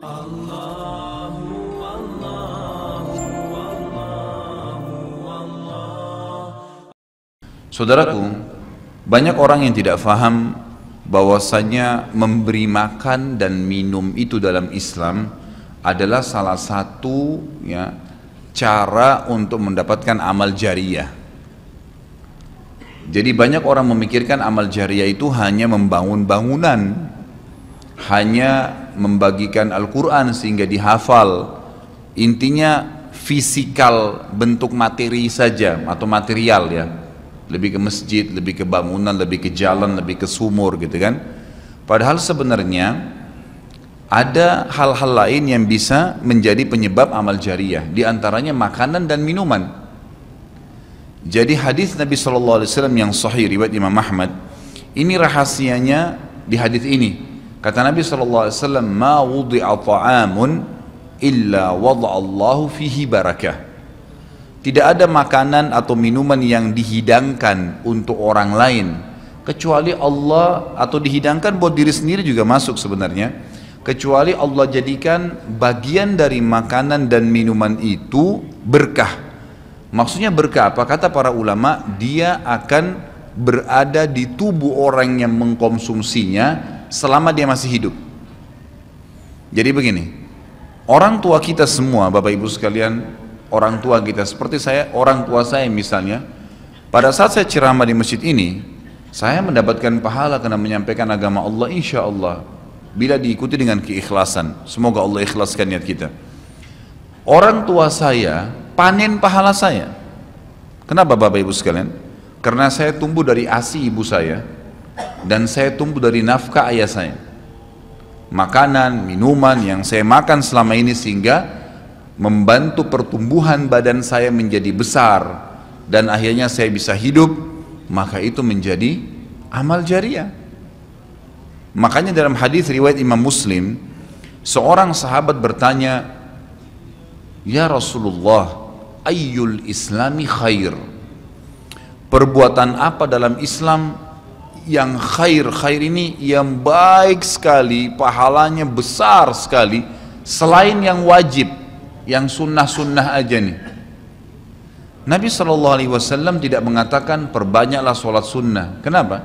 Saudaraku, banyak orang yang tidak faham bahwasanya memberi makan dan minum itu dalam Islam adalah salah satu ya cara untuk mendapatkan amal jariah. Jadi banyak orang memikirkan amal jariah itu hanya membangun bangunan, hanya membagikan Al-Quran sehingga dihafal. Intinya fisikal bentuk materi saja atau material ya lebih ke masjid, lebih ke bangunan, lebih ke jalan, lebih ke sumur gitu kan. Padahal sebenarnya ada hal-hal lain yang bisa menjadi penyebab amal jariah, di antaranya makanan dan minuman. Jadi hadis Nabi Wasallam yang sahih riwayat Imam Ahmad, ini rahasianya di hadis ini. Kata Nabi Wasallam, "Ma wudi'a ta'amun illa wada'allahu fihi barakah." Tidak ada makanan atau minuman yang dihidangkan untuk orang lain kecuali Allah atau dihidangkan buat diri sendiri juga masuk sebenarnya kecuali Allah jadikan bagian dari makanan dan minuman itu berkah. Maksudnya berkah apa? Kata para ulama, dia akan berada di tubuh orang yang mengkonsumsinya selama dia masih hidup. Jadi begini, orang tua kita semua, Bapak Ibu sekalian, orang tua kita seperti saya orang tua saya misalnya pada saat saya ceramah di masjid ini saya mendapatkan pahala karena menyampaikan agama Allah insya Allah bila diikuti dengan keikhlasan. Semoga Allah ikhlaskan niat kita. Orang tua saya panen pahala saya. Kenapa Bapak Ibu sekalian? Karena saya tumbuh dari asi ibu saya dan saya tumbuh dari nafkah ayah saya. Makanan, minuman yang saya makan selama ini sehingga membantu pertumbuhan badan saya menjadi besar. Dan akhirnya saya bisa hidup maka itu menjadi amal jariah. Makanya dalam hadis riwayat Imam Muslim seorang sahabat bertanya ya Rasulullah ayyul islami khair? Perbuatan apa dalam Islam yang khair khair ini yang baik sekali pahalanya besar sekali selain yang wajib yang sunnah-sunnah aja nih. Nabi Shallallahu Alaihi Wasallam tidak mengatakan perbanyaklah sholat sunnah. Kenapa?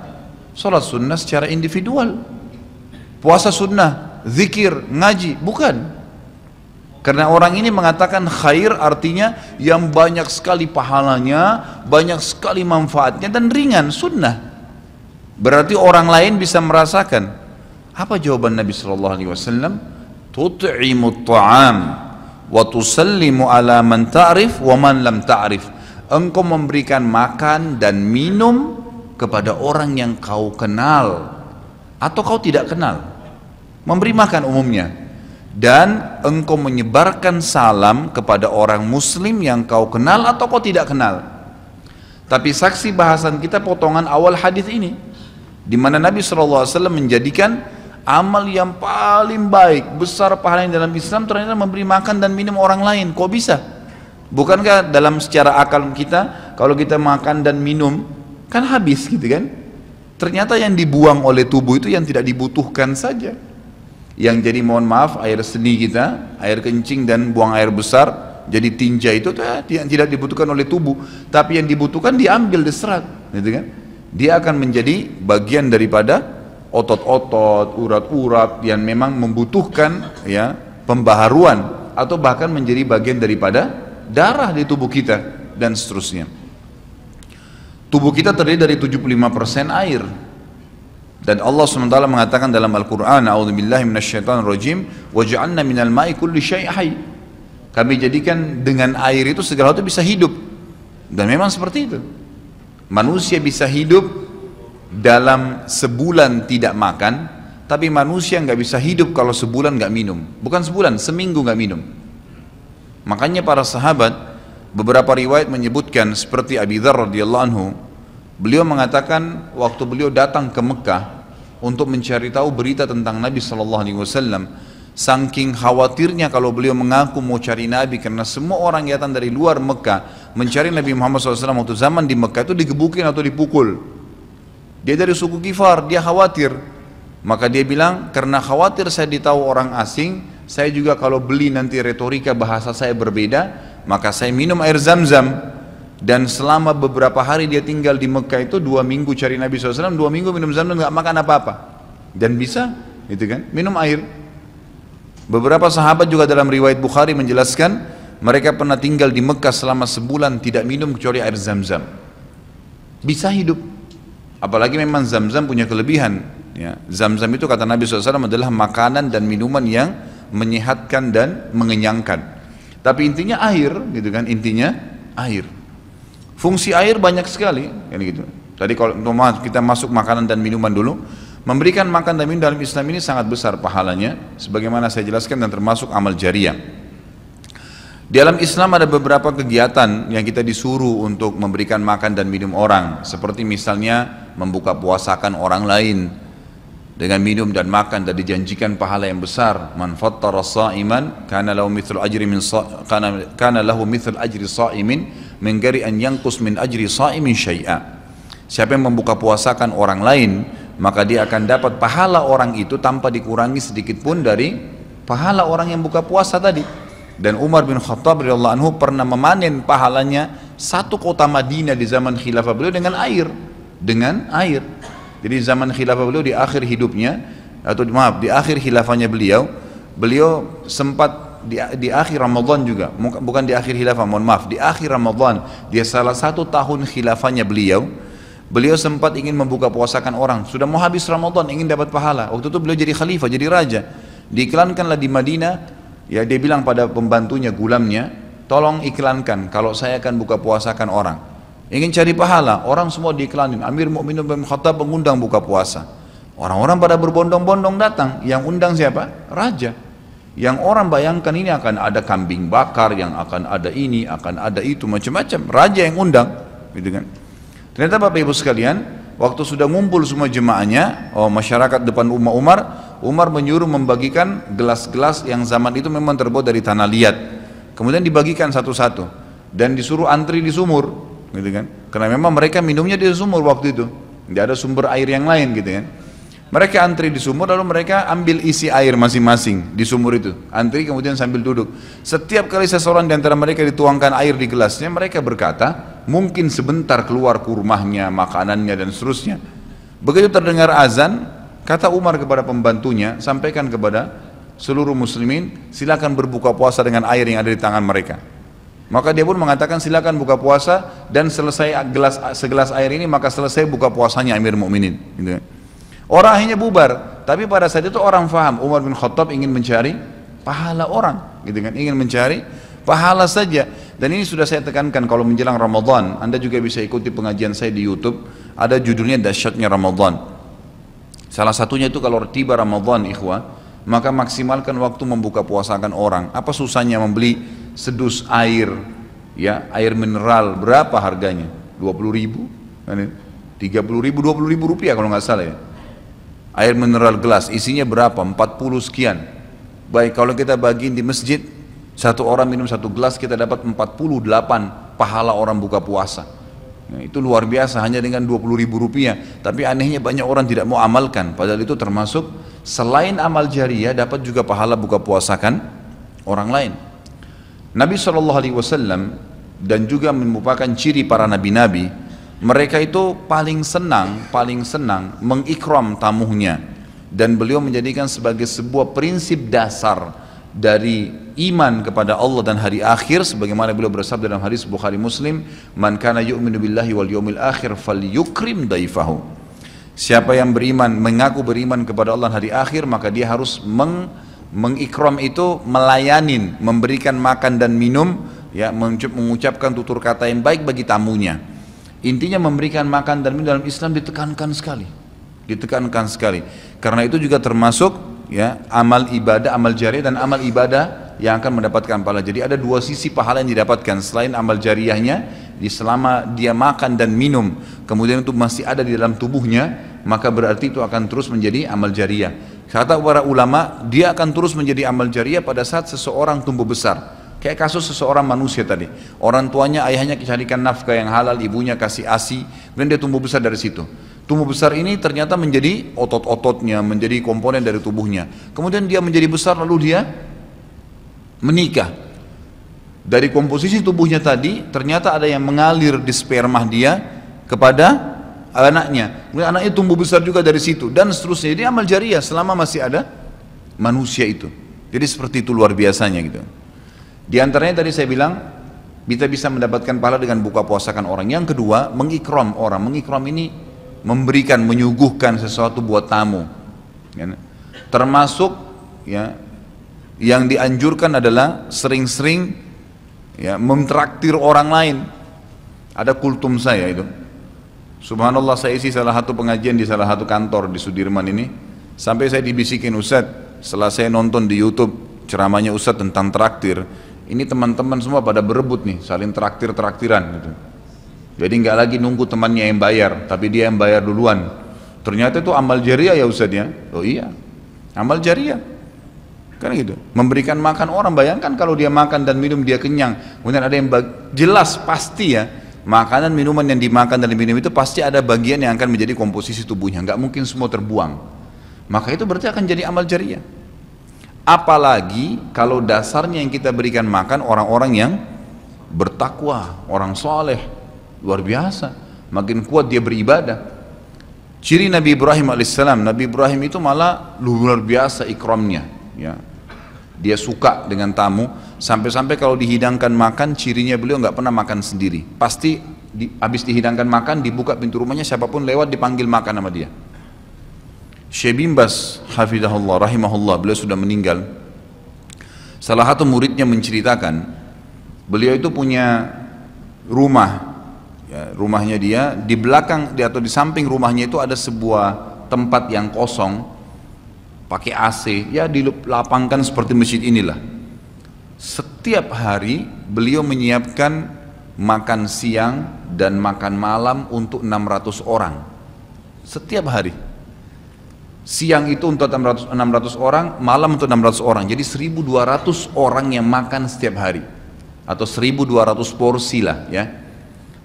Sholat sunnah secara individual. Puasa sunnah, zikir, ngaji, bukan. Karena orang ini mengatakan khair artinya yang banyak sekali pahalanya, banyak sekali manfaatnya dan ringan sunnah. Berarti orang lain bisa merasakan. Apa jawaban Nabi Shallallahu Alaihi Wasallam? Tut'imut ta'am wa tusallimu ala man ta'rif wa man lam ta'rif. Engkau memberikan makan dan minum kepada orang yang kau kenal atau kau tidak kenal. Memberi makan umumnya. Dan engkau menyebarkan salam kepada orang muslim yang kau kenal atau kau tidak kenal. Tapi saksi bahasan kita potongan awal hadis ini di mana Nabi SAW menjadikan amal yang paling baik, besar pahalanya dalam Islam ternyata memberi makan dan minum orang lain. Kok bisa? Bukankah dalam secara akal kita kalau kita makan dan minum kan habis gitu kan? Ternyata yang dibuang oleh tubuh itu yang tidak dibutuhkan saja. Yang jadi mohon maaf air seni kita, air kencing dan buang air besar jadi tinja itu yang tidak dibutuhkan oleh tubuh, tapi yang dibutuhkan diambil diserat, gitu kan? Dia akan menjadi bagian daripada otot-otot, urat-urat yang memang membutuhkan ya pembaharuan atau bahkan menjadi bagian daripada darah di tubuh kita dan seterusnya. Tubuh kita terdiri dari 75% air. Dan Allah SWT mengatakan dalam Al-Quran, A'udzubillahi minasyaitonirrajim, waj'alna minal ma'i kulli syai'ai. Kami jadikan dengan air itu segala itu bisa hidup. Dan memang seperti itu. Manusia bisa hidup dalam sebulan tidak makan, tapi manusia nggak bisa hidup kalau sebulan nggak minum. Bukan sebulan, seminggu nggak minum. Makanya para sahabat beberapa riwayat menyebutkan seperti Abi Dzar radhiyallahu anhu, beliau mengatakan waktu beliau datang ke Mekah untuk mencari tahu berita tentang Nabi Shallallahu Alaihi Wasallam, saking khawatirnya kalau beliau mengaku mau cari Nabi karena semua orang yang datang dari luar Mekah mencari Nabi Muhammad SAW waktu zaman di Mekah itu digebukin atau dipukul dia dari suku Kifar, dia khawatir. Maka dia bilang, karena khawatir saya ditahu orang asing, saya juga kalau beli nanti retorika bahasa saya berbeda, maka saya minum air zam-zam. Dan selama beberapa hari dia tinggal di Mekah itu dua minggu cari Nabi SAW, dua minggu minum zam-zam nggak makan apa-apa. Dan bisa, gitu kan, minum air. Beberapa sahabat juga dalam riwayat Bukhari menjelaskan mereka pernah tinggal di Mekah selama sebulan tidak minum kecuali air zam-zam. Bisa hidup. Apalagi memang zam-zam punya kelebihan. Ya, zam-zam itu kata Nabi SAW adalah makanan dan minuman yang menyehatkan dan mengenyangkan. Tapi intinya air, gitu kan? Intinya air. Fungsi air banyak sekali, kan gitu. Tadi kalau kita masuk makanan dan minuman dulu, Memberikan makan dan minum dalam Islam ini sangat besar pahalanya, sebagaimana saya jelaskan dan termasuk amal jariah. Di dalam Islam ada beberapa kegiatan yang kita disuruh untuk memberikan makan dan minum orang, seperti misalnya membuka puasakan orang lain dengan minum dan makan dan dijanjikan pahala yang besar. Man fattara sha'iman kana lahu ajri min kana kana lahu mithlu ajri sha'imin min an yanqus min ajri sha'imin syai'a. Siapa yang membuka puasakan orang lain maka dia akan dapat pahala orang itu tanpa dikurangi sedikit pun dari pahala orang yang buka puasa tadi. Dan Umar bin Khattab radhiyallahu anhu pernah memanen pahalanya satu kota Madinah di zaman khilafah beliau dengan air, dengan air. Jadi zaman khilafah beliau di akhir hidupnya atau maaf di akhir khilafahnya beliau, beliau sempat di, di akhir Ramadan juga, bukan di akhir khilafah, mohon maaf, di akhir Ramadan dia salah satu tahun khilafahnya beliau, Beliau sempat ingin membuka puasakan orang, sudah mau habis Ramadan, ingin dapat pahala. Waktu itu beliau jadi khalifah, jadi raja. Diiklankanlah di Madinah, ya dia bilang pada pembantunya, gulamnya, tolong iklankan kalau saya akan buka puasakan orang. Ingin cari pahala, orang semua diiklanin. Amir Mu'min bin Khattab mengundang buka puasa. Orang-orang pada berbondong-bondong datang, yang undang siapa? Raja. Yang orang bayangkan ini akan ada kambing bakar, yang akan ada ini, akan ada itu, macam-macam. Raja yang undang, gitu kan. Ternyata Bapak Ibu sekalian, waktu sudah ngumpul semua jemaahnya, oh masyarakat depan rumah Umar, Umar menyuruh membagikan gelas-gelas yang zaman itu memang terbuat dari tanah liat. Kemudian dibagikan satu-satu dan disuruh antri di sumur, gitu kan? Karena memang mereka minumnya di sumur waktu itu, tidak ada sumber air yang lain, gitu kan? Mereka antri di sumur lalu mereka ambil isi air masing-masing di sumur itu. Antri kemudian sambil duduk. Setiap kali seseorang di antara mereka dituangkan air di gelasnya, mereka berkata, mungkin sebentar keluar kurmahnya, makanannya dan seterusnya. Begitu terdengar azan, kata Umar kepada pembantunya, sampaikan kepada seluruh muslimin, silakan berbuka puasa dengan air yang ada di tangan mereka. Maka dia pun mengatakan silakan buka puasa dan selesai gelas segelas air ini maka selesai buka puasanya Amir Mukminin. Gitu. Orang akhirnya bubar. Tapi pada saat itu orang faham Umar bin Khattab ingin mencari pahala orang, gitu kan? Ingin mencari pahala saja. Dan ini sudah saya tekankan kalau menjelang Ramadan, Anda juga bisa ikuti pengajian saya di YouTube. Ada judulnya dahsyatnya Ramadan. Salah satunya itu kalau tiba Ramadan, ikhwah, maka maksimalkan waktu membuka puasakan orang. Apa susahnya membeli sedus air, ya air mineral berapa harganya? 20 ribu, 30 ribu, 20 ribu rupiah kalau nggak salah ya air mineral gelas isinya berapa 40 sekian baik kalau kita bagiin di masjid satu orang minum satu gelas kita dapat 48 pahala orang buka puasa. Nah, itu luar biasa hanya dengan 20 ribu rupiah. Tapi anehnya banyak orang tidak mau amalkan. Padahal itu termasuk selain amal jariah dapat juga pahala buka puasakan orang lain. Nabi SAW dan juga merupakan ciri para nabi-nabi mereka itu paling senang, paling senang mengikram tamunya dan beliau menjadikan sebagai sebuah prinsip dasar dari iman kepada Allah dan hari akhir sebagaimana beliau bersabda dalam hadis Bukhari Muslim man kana yu'minu billahi wal yawmil akhir falyukrim daifahu siapa yang beriman mengaku beriman kepada Allah dan hari akhir maka dia harus meng, mengikram itu melayanin memberikan makan dan minum ya mengucapkan tutur kata yang baik bagi tamunya Intinya memberikan makan dan minum dalam Islam ditekankan sekali. Ditekankan sekali. Karena itu juga termasuk ya amal ibadah, amal jariah dan amal ibadah yang akan mendapatkan pahala. Jadi ada dua sisi pahala yang didapatkan selain amal jariahnya di selama dia makan dan minum kemudian itu masih ada di dalam tubuhnya maka berarti itu akan terus menjadi amal jariah. Kata para ulama, dia akan terus menjadi amal jariah pada saat seseorang tumbuh besar. Kayak kasus seseorang manusia tadi. Orang tuanya, ayahnya carikan nafkah yang halal, ibunya kasih asi, kemudian dia tumbuh besar dari situ. Tumbuh besar ini ternyata menjadi otot-ototnya, menjadi komponen dari tubuhnya. Kemudian dia menjadi besar lalu dia menikah. Dari komposisi tubuhnya tadi, ternyata ada yang mengalir di sperma dia kepada anaknya. Kemudian anaknya tumbuh besar juga dari situ dan seterusnya. Jadi amal jariah selama masih ada manusia itu. Jadi seperti itu luar biasanya gitu. Di antaranya tadi saya bilang kita bisa mendapatkan pahala dengan buka puasakan orang. Yang kedua, mengikram orang. Mengikram ini memberikan, menyuguhkan sesuatu buat tamu. Ya. Termasuk ya yang dianjurkan adalah sering-sering ya mentraktir orang lain. Ada kultum saya itu. Subhanallah saya isi salah satu pengajian di salah satu kantor di Sudirman ini. Sampai saya dibisikin Ustadz, setelah saya nonton di Youtube ceramahnya Ustadz tentang traktir, ini teman-teman semua pada berebut nih, saling traktir-traktiran gitu. Jadi nggak lagi nunggu temannya yang bayar, tapi dia yang bayar duluan. Ternyata itu amal jariah ya Ustaz ya. Oh iya, amal jariah. Kan gitu. Memberikan makan orang, bayangkan kalau dia makan dan minum dia kenyang. Kemudian ada yang jelas pasti ya, makanan minuman yang dimakan dan diminum itu pasti ada bagian yang akan menjadi komposisi tubuhnya. Nggak mungkin semua terbuang. Maka itu berarti akan jadi amal jariah. Apalagi kalau dasarnya yang kita berikan makan orang-orang yang bertakwa, orang soleh, luar biasa. Makin kuat dia beribadah. Ciri Nabi Ibrahim alaihissalam, Nabi Ibrahim itu malah luar biasa ikramnya. Ya. Dia suka dengan tamu, sampai-sampai kalau dihidangkan makan, cirinya beliau nggak pernah makan sendiri. Pasti di, habis dihidangkan makan, dibuka pintu rumahnya, siapa pun lewat dipanggil makan sama dia. Syekh Bimbas hafizahullah rahimahullah beliau sudah meninggal salah satu muridnya menceritakan beliau itu punya rumah ya, rumahnya dia di belakang atau di samping rumahnya itu ada sebuah tempat yang kosong pakai AC ya dilapangkan seperti masjid inilah setiap hari beliau menyiapkan makan siang dan makan malam untuk 600 orang setiap hari Siang itu untuk 600, 600 orang, malam untuk 600 orang. Jadi 1200 orang yang makan setiap hari. Atau 1200 porsi lah ya.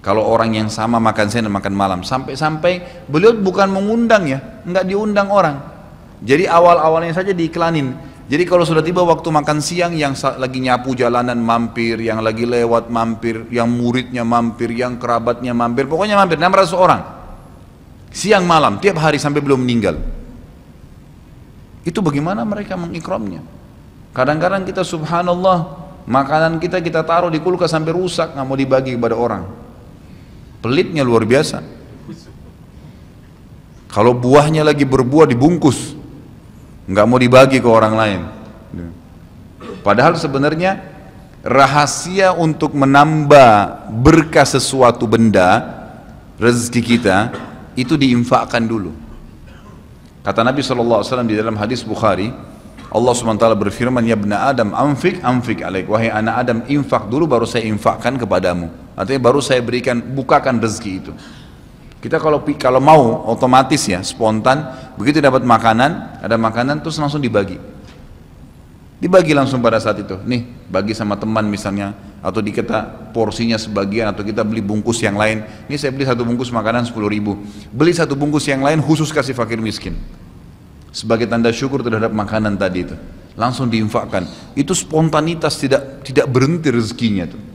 Kalau orang yang sama makan siang dan makan malam. Sampai-sampai beliau bukan mengundang ya, nggak diundang orang. Jadi awal-awalnya saja diiklanin. Jadi kalau sudah tiba waktu makan siang yang lagi nyapu jalanan mampir, yang lagi lewat mampir, yang muridnya mampir, yang kerabatnya mampir, pokoknya mampir 600 orang. Siang malam, tiap hari sampai belum meninggal. Itu bagaimana mereka mengikramnya. Kadang-kadang kita subhanallah, makanan kita kita taruh di kulkas sampai rusak, nggak mau dibagi kepada orang. Pelitnya luar biasa. Kalau buahnya lagi berbuah dibungkus, nggak mau dibagi ke orang lain. Padahal sebenarnya rahasia untuk menambah berkah sesuatu benda rezeki kita itu diinfakkan dulu. Kata Nabi SAW di dalam hadis Bukhari, Allah SWT berfirman, Ya bena Adam, amfik, amfik alaik. Wahai anak Adam, infak dulu baru saya infakkan kepadamu. Artinya baru saya berikan, bukakan rezeki itu. Kita kalau kalau mau otomatis ya, spontan, begitu dapat makanan, ada makanan terus langsung dibagi. Dibagi langsung pada saat itu. Nih, bagi sama teman misalnya, atau dikata porsinya sebagian, atau kita beli bungkus yang lain. Ini saya beli satu bungkus makanan 10 ribu. Beli satu bungkus yang lain khusus kasih fakir miskin. Sebagai tanda syukur terhadap makanan tadi itu. Langsung diinfakkan. Itu spontanitas tidak tidak berhenti rezekinya tuh.